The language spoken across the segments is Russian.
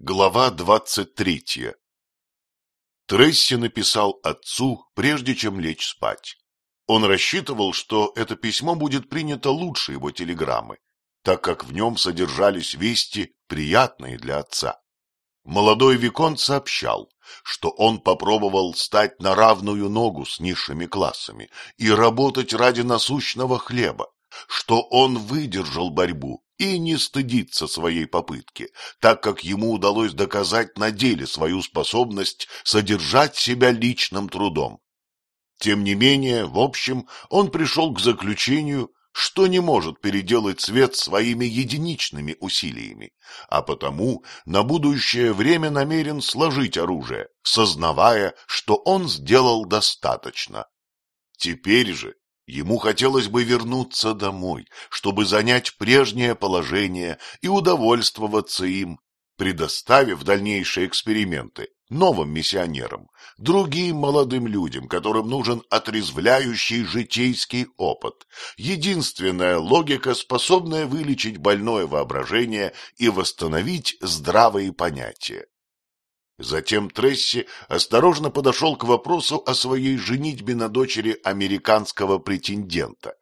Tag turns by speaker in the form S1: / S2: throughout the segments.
S1: Глава двадцать третья Тресси написал отцу, прежде чем лечь спать. Он рассчитывал, что это письмо будет принято лучше его телеграммы, так как в нем содержались вести, приятные для отца. Молодой Виконт сообщал, что он попробовал стать на равную ногу с низшими классами и работать ради насущного хлеба, что он выдержал борьбу и не стыдится своей попытки, так как ему удалось доказать на деле свою способность содержать себя личным трудом. Тем не менее, в общем, он пришел к заключению, что не может переделать свет своими единичными усилиями, а потому на будущее время намерен сложить оружие, сознавая, что он сделал достаточно. Теперь же Ему хотелось бы вернуться домой, чтобы занять прежнее положение и удовольствоваться им, предоставив дальнейшие эксперименты новым миссионерам, другим молодым людям, которым нужен отрезвляющий житейский опыт, единственная логика, способная вылечить больное воображение и восстановить здравые понятия. Затем Тресси осторожно подошел к вопросу о своей женитьбе на дочери американского претендента.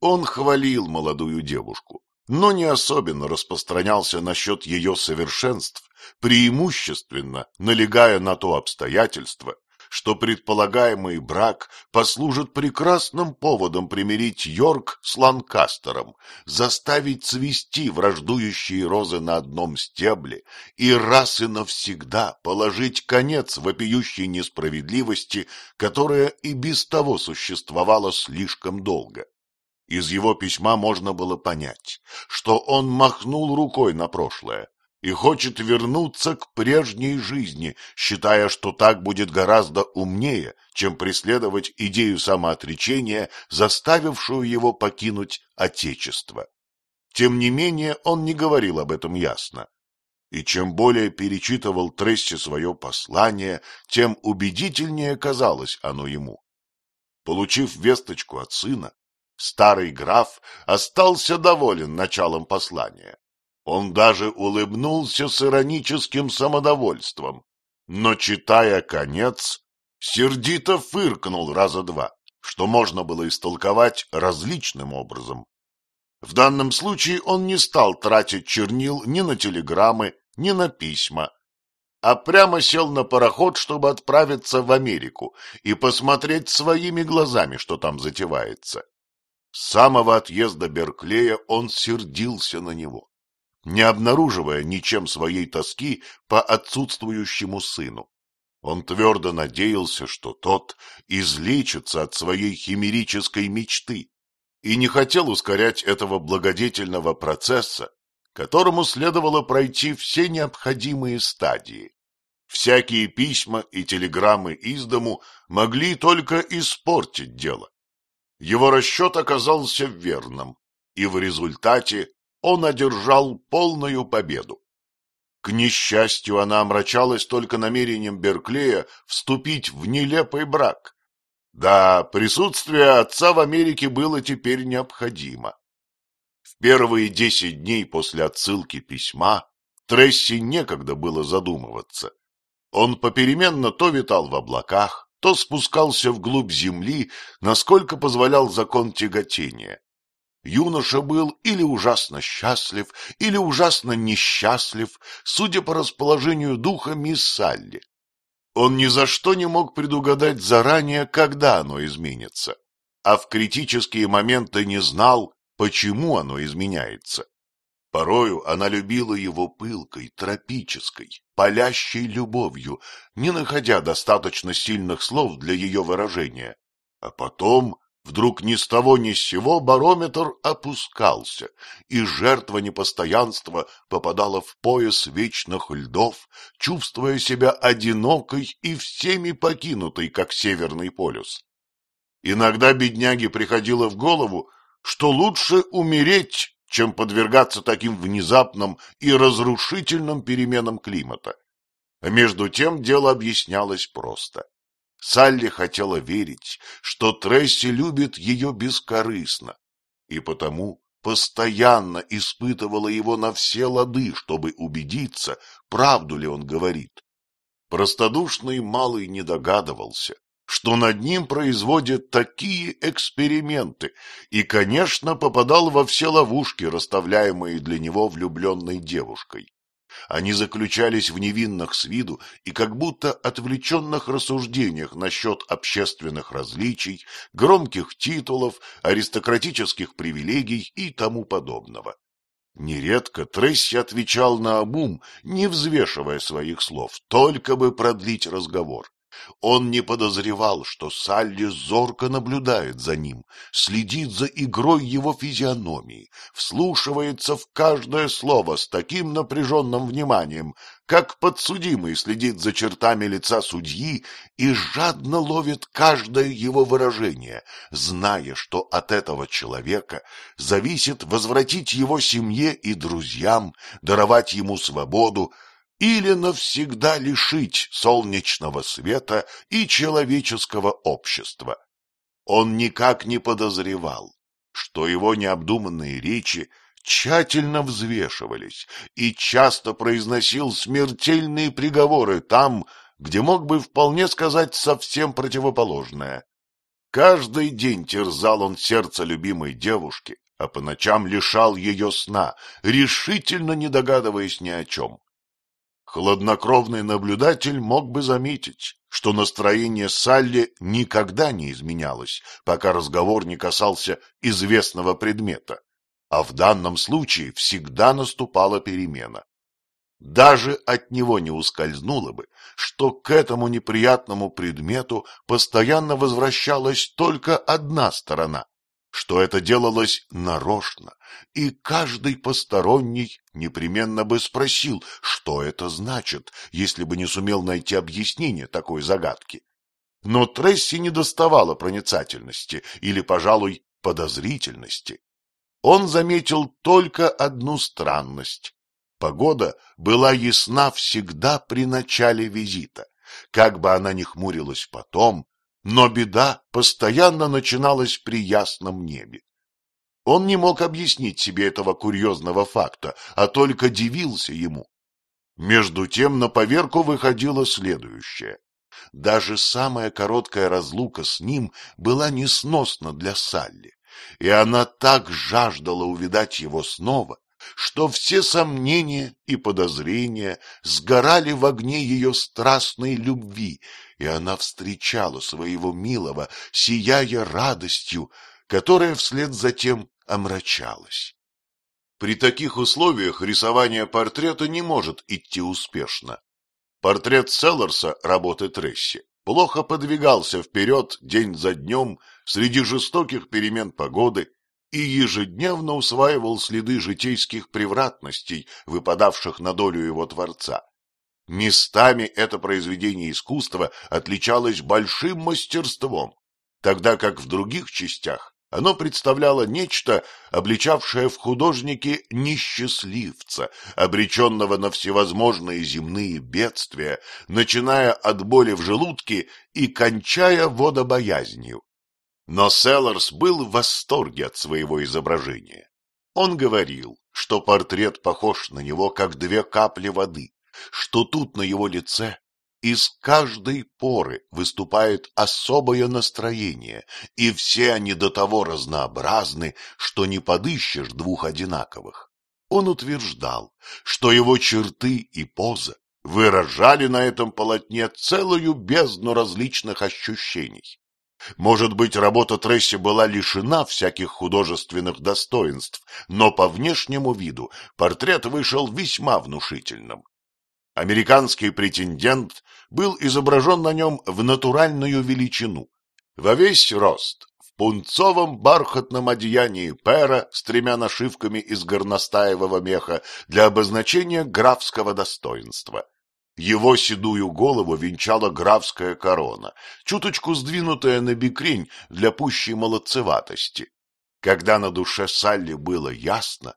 S1: Он хвалил молодую девушку, но не особенно распространялся насчет ее совершенств, преимущественно налегая на то обстоятельство, что предполагаемый брак послужит прекрасным поводом примирить Йорк с Ланкастером, заставить цвести враждующие розы на одном стебле и раз и навсегда положить конец вопиющей несправедливости, которая и без того существовала слишком долго. Из его письма можно было понять, что он махнул рукой на прошлое, и хочет вернуться к прежней жизни, считая, что так будет гораздо умнее, чем преследовать идею самоотречения, заставившую его покинуть Отечество. Тем не менее, он не говорил об этом ясно. И чем более перечитывал Тресси свое послание, тем убедительнее казалось оно ему. Получив весточку от сына, старый граф остался доволен началом послания. Он даже улыбнулся с ироническим самодовольством, но, читая конец, сердито фыркнул раза два, что можно было истолковать различным образом. В данном случае он не стал тратить чернил ни на телеграммы, ни на письма, а прямо сел на пароход, чтобы отправиться в Америку и посмотреть своими глазами, что там затевается. С самого отъезда Берклея он сердился на него не обнаруживая ничем своей тоски по отсутствующему сыну. Он твердо надеялся, что тот излечится от своей химерической мечты и не хотел ускорять этого благодетельного процесса, которому следовало пройти все необходимые стадии. Всякие письма и телеграммы из дому могли только испортить дело. Его расчет оказался верным, и в результате он одержал полную победу. К несчастью, она омрачалась только намерением Берклея вступить в нелепый брак. Да, присутствие отца в Америке было теперь необходимо. В первые десять дней после отсылки письма Тресси некогда было задумываться. Он попеременно то витал в облаках, то спускался вглубь земли, насколько позволял закон тяготения юноша был или ужасно счастлив, или ужасно несчастлив, судя по расположению духа мисс Салли. Он ни за что не мог предугадать заранее, когда оно изменится, а в критические моменты не знал, почему оно изменяется. Порою она любила его пылкой, тропической, палящей любовью, не находя достаточно сильных слов для ее выражения. А потом Вдруг ни с того ни с сего барометр опускался, и жертва непостоянства попадала в пояс вечных льдов, чувствуя себя одинокой и всеми покинутой, как Северный полюс. Иногда бедняге приходило в голову, что лучше умереть, чем подвергаться таким внезапным и разрушительным переменам климата. А между тем дело объяснялось просто. Салли хотела верить, что Тресси любит ее бескорыстно, и потому постоянно испытывала его на все лады, чтобы убедиться, правду ли он говорит. Простодушный малый не догадывался, что над ним производят такие эксперименты, и, конечно, попадал во все ловушки, расставляемые для него влюбленной девушкой. Они заключались в невинных с виду и как будто отвлеченных рассуждениях насчет общественных различий, громких титулов, аристократических привилегий и тому подобного. Нередко Тресси отвечал на обум, не взвешивая своих слов, только бы продлить разговор. Он не подозревал, что Салли зорко наблюдает за ним, следит за игрой его физиономии, вслушивается в каждое слово с таким напряженным вниманием, как подсудимый следит за чертами лица судьи и жадно ловит каждое его выражение, зная, что от этого человека зависит возвратить его семье и друзьям, даровать ему свободу, или навсегда лишить солнечного света и человеческого общества. Он никак не подозревал, что его необдуманные речи тщательно взвешивались и часто произносил смертельные приговоры там, где мог бы вполне сказать совсем противоположное. Каждый день терзал он сердце любимой девушки, а по ночам лишал ее сна, решительно не догадываясь ни о чем. Хладнокровный наблюдатель мог бы заметить, что настроение Салли никогда не изменялось, пока разговор не касался известного предмета, а в данном случае всегда наступала перемена. Даже от него не ускользнуло бы, что к этому неприятному предмету постоянно возвращалась только одна сторона что это делалось нарочно, и каждый посторонний непременно бы спросил, что это значит, если бы не сумел найти объяснение такой загадки. Но Тресси не доставало проницательности или, пожалуй, подозрительности. Он заметил только одну странность. Погода была ясна всегда при начале визита. Как бы она ни хмурилась потом, но беда постоянно начиналась при ясном небе. Он не мог объяснить себе этого курьезного факта, а только дивился ему. Между тем на поверку выходило следующее. Даже самая короткая разлука с ним была несносна для Салли, и она так жаждала увидать его снова, что все сомнения и подозрения сгорали в огне ее страстной любви, и она встречала своего милого, сияя радостью, которая вслед за тем омрачалась. При таких условиях рисование портрета не может идти успешно. Портрет Селларса работы Тресси плохо подвигался вперед день за днем среди жестоких перемен погоды и ежедневно усваивал следы житейских превратностей, выпадавших на долю его творца. Местами это произведение искусства отличалось большим мастерством, тогда как в других частях оно представляло нечто, обличавшее в художнике несчастливца, обреченного на всевозможные земные бедствия, начиная от боли в желудке и кончая водобоязнью. Но Селларс был в восторге от своего изображения. Он говорил, что портрет похож на него, как две капли воды, что тут на его лице из каждой поры выступает особое настроение, и все они до того разнообразны, что не подыщешь двух одинаковых. Он утверждал, что его черты и поза выражали на этом полотне целую бездну различных ощущений. Может быть, работа Тресси была лишена всяких художественных достоинств, но по внешнему виду портрет вышел весьма внушительным. Американский претендент был изображен на нем в натуральную величину, во весь рост, в пунцовом бархатном одеянии пера с тремя нашивками из горностаевого меха для обозначения графского достоинства. Его седую голову венчала графская корона, чуточку сдвинутая на бикрень для пущей молодцеватости. Когда на душе Салли было ясно,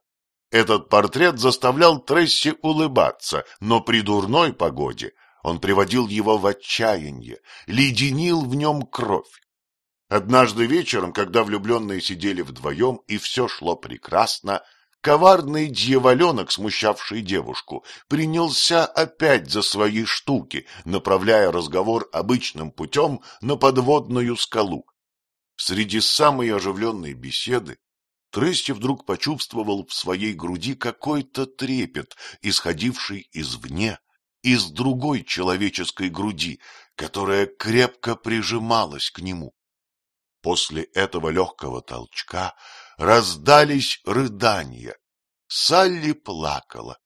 S1: этот портрет заставлял Тресси улыбаться, но при дурной погоде он приводил его в отчаяние, леденил в нем кровь. Однажды вечером, когда влюбленные сидели вдвоем и все шло прекрасно, коварный дьяволенок, смущавший девушку, принялся опять за свои штуки, направляя разговор обычным путем на подводную скалу. Среди самой оживленной беседы Трести вдруг почувствовал в своей груди какой-то трепет, исходивший извне, из другой человеческой груди, которая крепко прижималась к нему. После этого легкого толчка раздались рыдания. Салли плакала.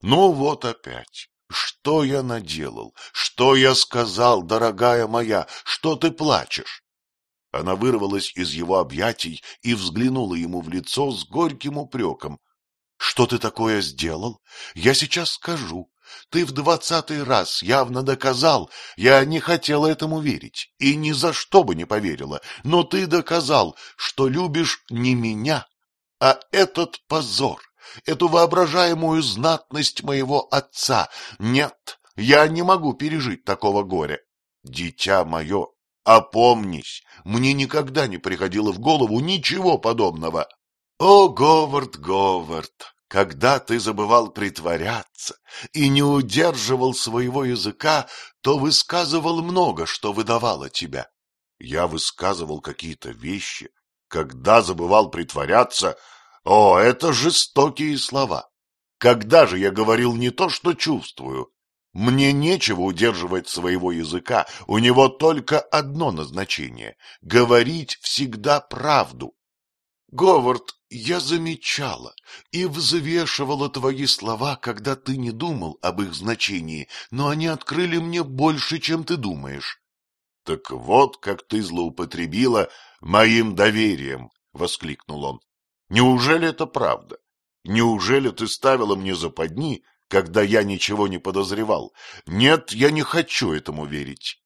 S1: Ну вот опять. Что я наделал? Что я сказал, дорогая моя? Что ты плачешь? Она вырвалась из его объятий и взглянула ему в лицо с горьким упреком. — Что ты такое сделал? Я сейчас скажу. Ты в двадцатый раз явно доказал, я не хотела этому верить и ни за что бы не поверила, но ты доказал, что любишь не меня, а этот позор, эту воображаемую знатность моего отца. Нет, я не могу пережить такого горя. Дитя мое, Опомнись, мне никогда не приходило в голову ничего подобного. О, Говард, Говард, когда ты забывал притворяться и не удерживал своего языка, то высказывал много, что выдавало тебя. Я высказывал какие-то вещи, когда забывал притворяться. О, это жестокие слова. Когда же я говорил не то, что чувствую, мне нечего удерживать своего языка, у него только одно назначение — говорить всегда правду. Говард, я замечала и взвешивала твои слова, когда ты не думал об их значении, но они открыли мне больше, чем ты думаешь. — Так вот, как ты злоупотребила моим доверием! — воскликнул он. — Неужели это правда? Неужели ты ставила мне западни, когда я ничего не подозревал. Нет, я не хочу этому верить.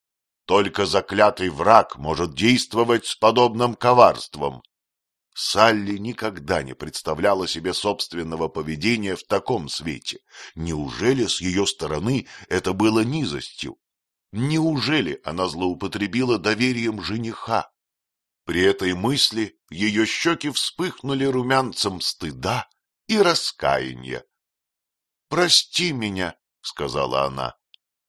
S1: Только заклятый враг может действовать с подобным коварством. Салли никогда не представляла себе собственного поведения в таком свете. Неужели с ее стороны это было низостью? Неужели она злоупотребила доверием жениха? При этой мысли ее щеки вспыхнули румянцем стыда и раскаяния. «Прости меня», — сказала она.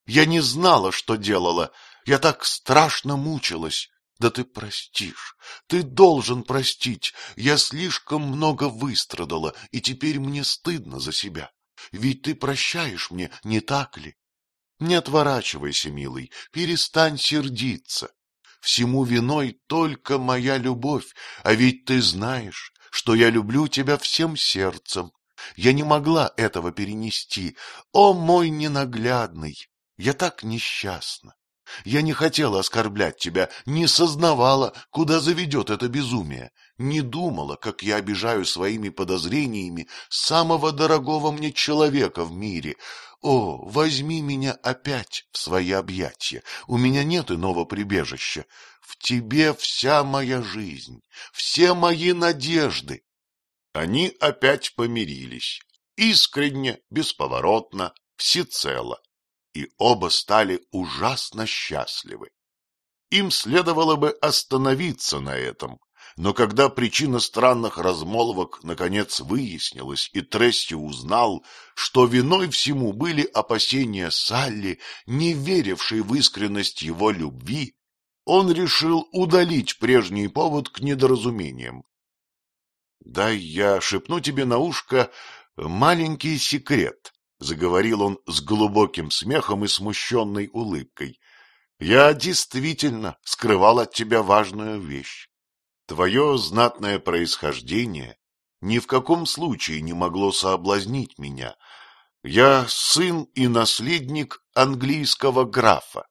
S1: «Я не знала, что делала. Я так страшно мучилась. Да ты простишь, ты должен простить. Я слишком много выстрадала, и теперь мне стыдно за себя. Ведь ты прощаешь мне, не так ли? Не отворачивайся, милый, перестань сердиться. Всему виной только моя любовь, а ведь ты знаешь, что я люблю тебя всем сердцем. Я не могла этого перенести. О, мой ненаглядный! Я так несчастна. Я не хотела оскорблять тебя, не сознавала, куда заведет это безумие, не думала, как я обижаю своими подозрениями самого дорогого мне человека в мире. О, возьми меня опять в свои объятия, у меня нет иного прибежища. В тебе вся моя жизнь, все мои надежды. Они опять помирились, искренне, бесповоротно, всецело, и оба стали ужасно счастливы. Им следовало бы остановиться на этом, но когда причина странных размолвок наконец выяснилась, и Тресси узнал, что виной всему были опасения Салли, не верившей в искренность его любви, он решил удалить прежний повод к недоразумениям — Дай я шепну тебе на ушко маленький секрет, — заговорил он с глубоким смехом и смущенной улыбкой. — Я действительно скрывал от тебя важную вещь. Твое знатное происхождение ни в каком случае не могло соблазнить меня. Я сын и наследник английского графа.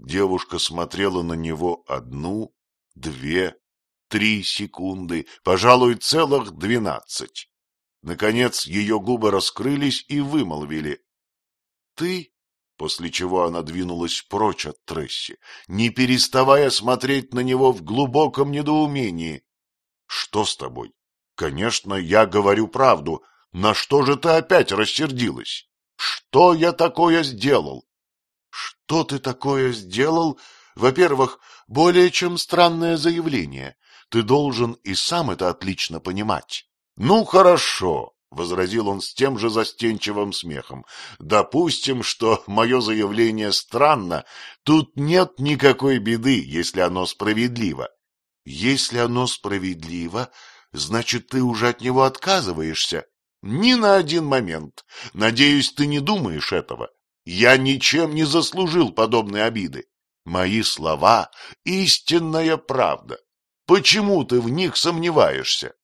S1: Девушка смотрела на него одну, две, три секунды, пожалуй, целых двенадцать. Наконец ее губы раскрылись и вымолвили. — Ты? После чего она двинулась прочь от Тресси, не переставая смотреть на него в глубоком недоумении. — Что с тобой? Конечно, я говорю правду. На что же ты опять рассердилась? Что я такое сделал? — Что ты такое сделал? Во-первых, более чем странное заявление. Ты должен и сам это отлично понимать. Ну, хорошо, — возразил он с тем же застенчивым смехом. — Допустим, что мое заявление странно. Тут нет никакой беды, если оно справедливо. Если оно справедливо, значит, ты уже от него отказываешься. Ни на один момент. Надеюсь, ты не думаешь этого. Я ничем не заслужил подобной обиды. Мои слова — истинная правда. Почему ты в них сомневаешься?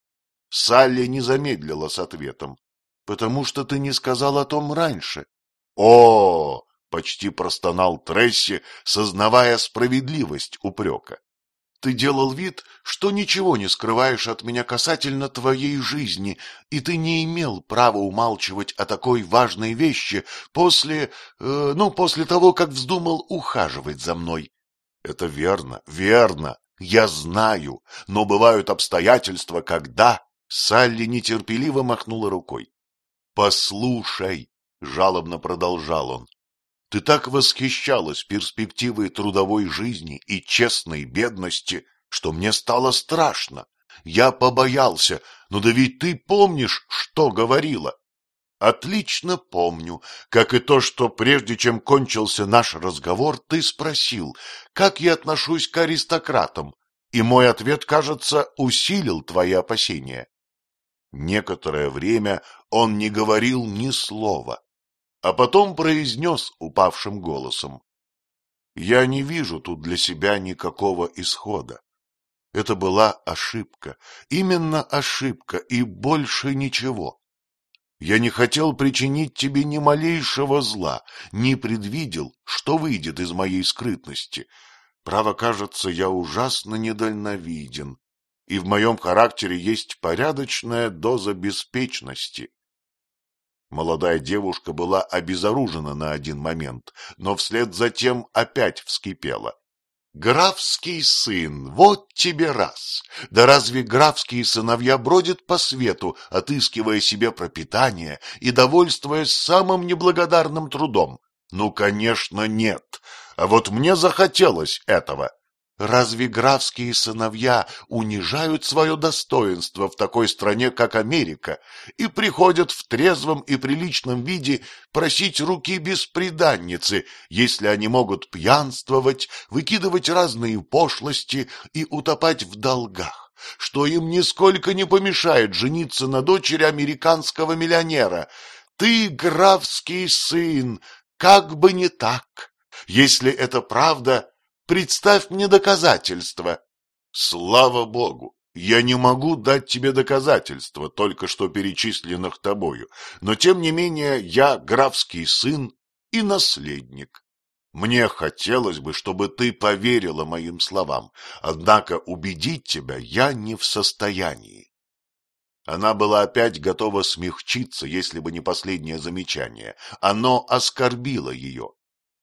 S1: Салли не замедлила с ответом. — Потому что ты не сказал о том раньше. — О! — почти простонал Тресси, сознавая справедливость упрека. Ты делал вид, что ничего не скрываешь от меня касательно твоей жизни, и ты не имел права умалчивать о такой важной вещи после... Э, ну, после того, как вздумал ухаживать за мной. Это верно, верно, я знаю, но бывают обстоятельства, когда... Салли нетерпеливо махнула рукой. «Послушай», — жалобно продолжал он, ты так восхищалась перспективой трудовой жизни и честной бедности, что мне стало страшно. Я побоялся, но да ведь ты помнишь, что говорила. Отлично помню, как и то, что прежде чем кончился наш разговор, ты спросил, как я отношусь к аристократам, и мой ответ, кажется, усилил твои опасения. Некоторое время он не говорил ни слова, а потом произнес упавшим голосом. «Я не вижу тут для себя никакого исхода. Это была ошибка, именно ошибка и больше ничего. Я не хотел причинить тебе ни малейшего зла, не предвидел, что выйдет из моей скрытности. Право, кажется, я ужасно недальновиден, и в моем характере есть порядочная доза беспечности. Молодая девушка была обезоружена на один момент, но вслед за тем опять вскипела. Графский сын, вот тебе раз! Да разве графские сыновья бродят по свету, отыскивая себе пропитание и довольствуясь самым неблагодарным трудом? Ну, конечно, нет. А вот мне захотелось этого. Разве графские сыновья унижают свое достоинство в такой стране, как Америка, и приходят в трезвом и приличном виде просить руки бесприданницы, если они могут пьянствовать, выкидывать разные пошлости и утопать в долгах, что им нисколько не помешает жениться на дочери американского миллионера? Ты графский сын, как бы не так. Если это правда, Представь мне доказательства. Слава богу, я не могу дать тебе доказательства, только что перечисленных тобою, но тем не менее я графский сын и наследник. Мне хотелось бы, чтобы ты поверила моим словам, однако убедить тебя я не в состоянии. Она была опять готова смягчиться, если бы не последнее замечание. Оно оскорбило ее.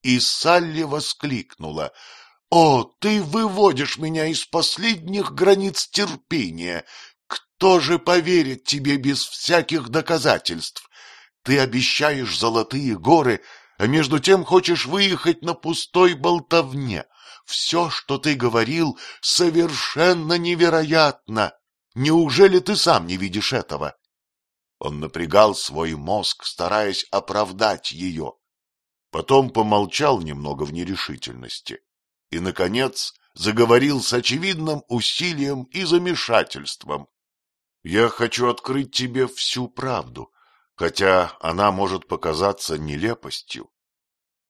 S1: И Салли воскликнула — о, ты выводишь меня из последних границ терпения. Кто же поверит тебе без всяких доказательств? Ты обещаешь золотые горы, а между тем хочешь выехать на пустой болтовне. Все, что ты говорил, совершенно невероятно. Неужели ты сам не видишь этого? Он напрягал свой мозг, стараясь оправдать ее. Потом помолчал немного в нерешительности и, наконец, заговорил с очевидным усилием и замешательством. «Я хочу открыть тебе всю правду, хотя она может показаться нелепостью.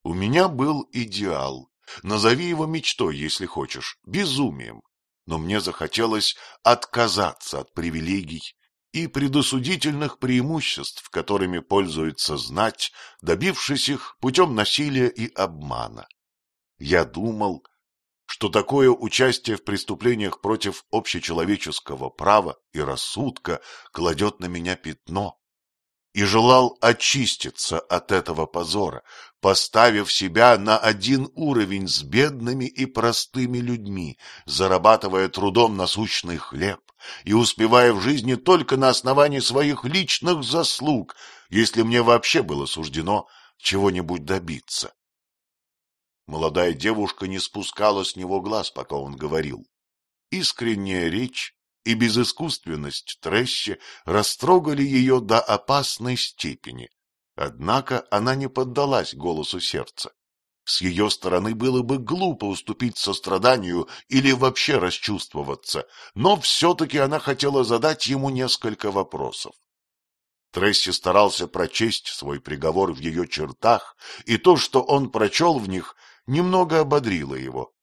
S1: У меня был идеал, назови его мечтой, если хочешь, безумием, но мне захотелось отказаться от привилегий и предосудительных преимуществ, которыми пользуется знать, добившись их путем насилия и обмана. Я думал, что такое участие в преступлениях против общечеловеческого права и рассудка кладет на меня пятно, и желал очиститься от этого позора, поставив себя на один уровень с бедными и простыми людьми, зарабатывая трудом насущный хлеб и успевая в жизни только на основании своих личных заслуг, если мне вообще было суждено чего-нибудь добиться. Молодая девушка не спускала с него глаз, пока он говорил. Искренняя речь и безыскусственность Тресси растрогали ее до опасной степени. Однако она не поддалась голосу сердца. С ее стороны было бы глупо уступить состраданию или вообще расчувствоваться, но все-таки она хотела задать ему несколько вопросов. Тресси старался прочесть свой приговор в ее чертах, и то, что он прочел в них, немного ободрило его.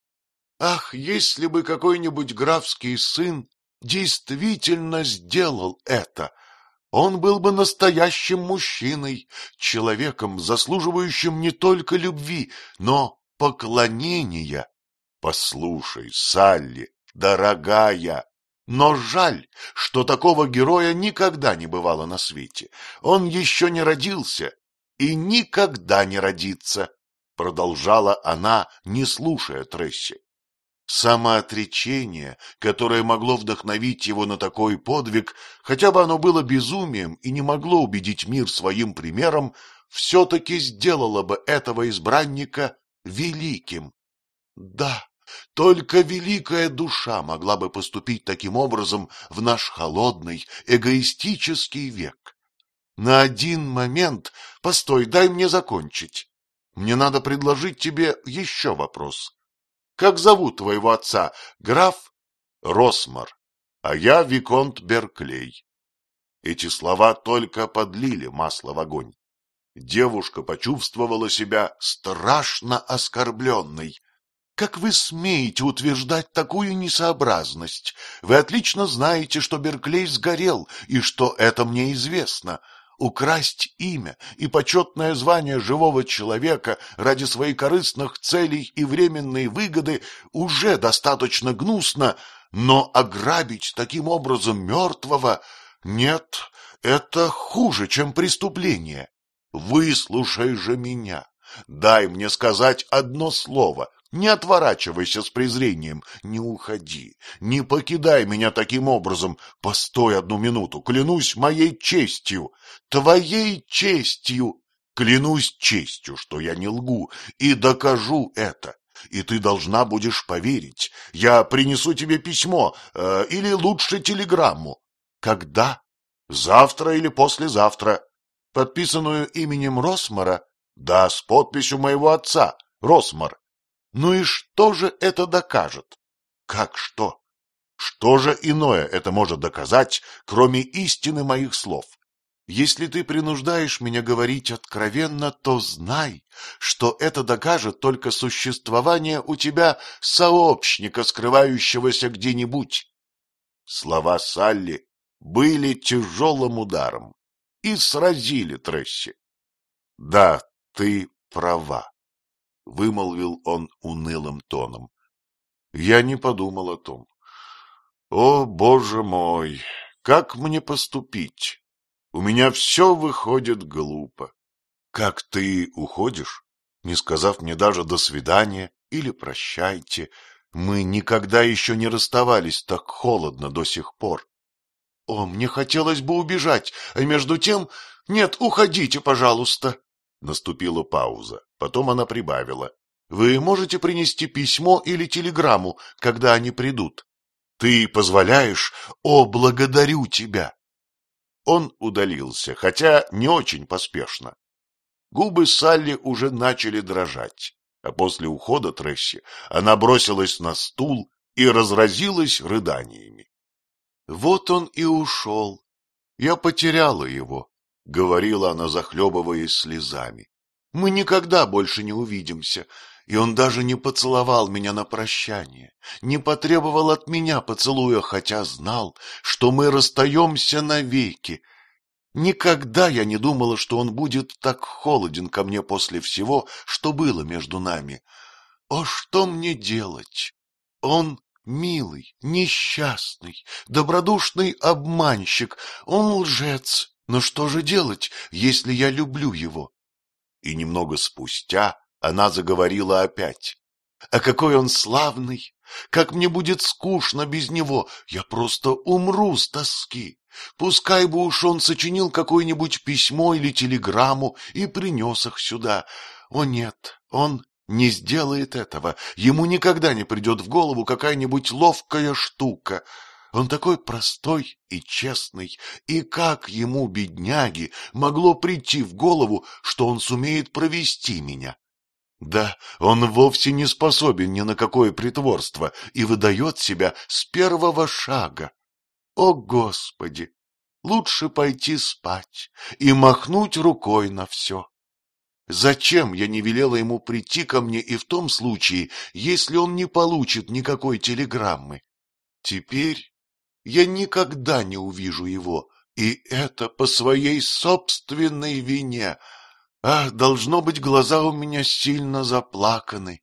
S1: Ах, если бы какой-нибудь графский сын действительно сделал это! Он был бы настоящим мужчиной, человеком, заслуживающим не только любви, но поклонения. Послушай, Салли, дорогая, но жаль, что такого героя никогда не бывало на свете. Он еще не родился и никогда не родится, продолжала она, не слушая Тресси. Самоотречение, которое могло вдохновить его на такой подвиг, хотя бы оно было безумием и не могло убедить мир своим примером, все-таки сделало бы этого избранника великим. Да, только великая душа могла бы поступить таким образом в наш холодный, эгоистический век. На один момент, постой, дай мне закончить. Мне надо предложить тебе еще вопрос. Как зовут твоего отца? Граф Росмар, а я Виконт Берклей. Эти слова только подлили масло в огонь. Девушка почувствовала себя страшно оскорбленной. Как вы смеете утверждать такую несообразность? Вы отлично знаете, что Берклей сгорел, и что это мне известно. Украсть имя и почетное звание живого человека ради своих корыстных целей и временной выгоды уже достаточно гнусно, но ограбить таким образом мертвого нет, это хуже, чем преступление. Выслушай же меня, дай мне сказать одно слово, не отворачивайся с презрением, не уходи, не покидай меня таким образом. Постой одну минуту, клянусь моей честью, твоей честью. Клянусь честью, что я не лгу, и докажу это. И ты должна будешь поверить. Я принесу тебе письмо, э, или лучше телеграмму. Когда? Завтра или послезавтра. Подписанную именем Росмара? Да, с подписью моего отца, Росмар. Ну и что же это докажет? Как что? Что же иное это может доказать, кроме истины моих слов? Если ты принуждаешь меня говорить откровенно, то знай, что это докажет только существование у тебя сообщника, скрывающегося где-нибудь. Слова Салли были тяжелым ударом и сразили Тресси. Да, ты права. — вымолвил он унылым тоном. Я не подумал о том. О, боже мой, как мне поступить? У меня все выходит глупо. Как ты уходишь, не сказав мне даже «до свидания» или «прощайте», мы никогда еще не расставались так холодно до сих пор. О, мне хотелось бы убежать, а между тем... Нет, уходите, пожалуйста. Наступила пауза. Потом она прибавила. «Вы можете принести письмо или телеграмму, когда они придут?» «Ты позволяешь? О, благодарю тебя!» Он удалился, хотя не очень поспешно. Губы Салли уже начали дрожать, а после ухода Тресси она бросилась на стул и разразилась рыданиями. «Вот он и ушел. Я потеряла его», — говорила она, захлебываясь слезами. Мы никогда больше не увидимся, и он даже не поцеловал меня на прощание, не потребовал от меня поцелуя, хотя знал, что мы расстаемся навеки. Никогда я не думала, что он будет так холоден ко мне после всего, что было между нами. О, что мне делать? Он милый, несчастный, добродушный обманщик, он лжец. Но что же делать, если я люблю его? И немного спустя она заговорила опять. «А какой он славный! Как мне будет скучно без него! Я просто умру с тоски! Пускай бы уж он сочинил какое-нибудь письмо или телеграмму и принес их сюда. О нет, он не сделает этого. Ему никогда не придет в голову какая-нибудь ловкая штука. Он такой простой и честный, и как ему, бедняги, могло прийти в голову, что он сумеет провести меня? Да, он вовсе не способен ни на какое притворство и выдает себя с первого шага. О, Господи! Лучше пойти спать и махнуть рукой на все. Зачем я не велела ему прийти ко мне и в том случае, если он не получит никакой телеграммы? Теперь я никогда не увижу его, и это по своей собственной вине. Ах, должно быть, глаза у меня сильно заплаканы.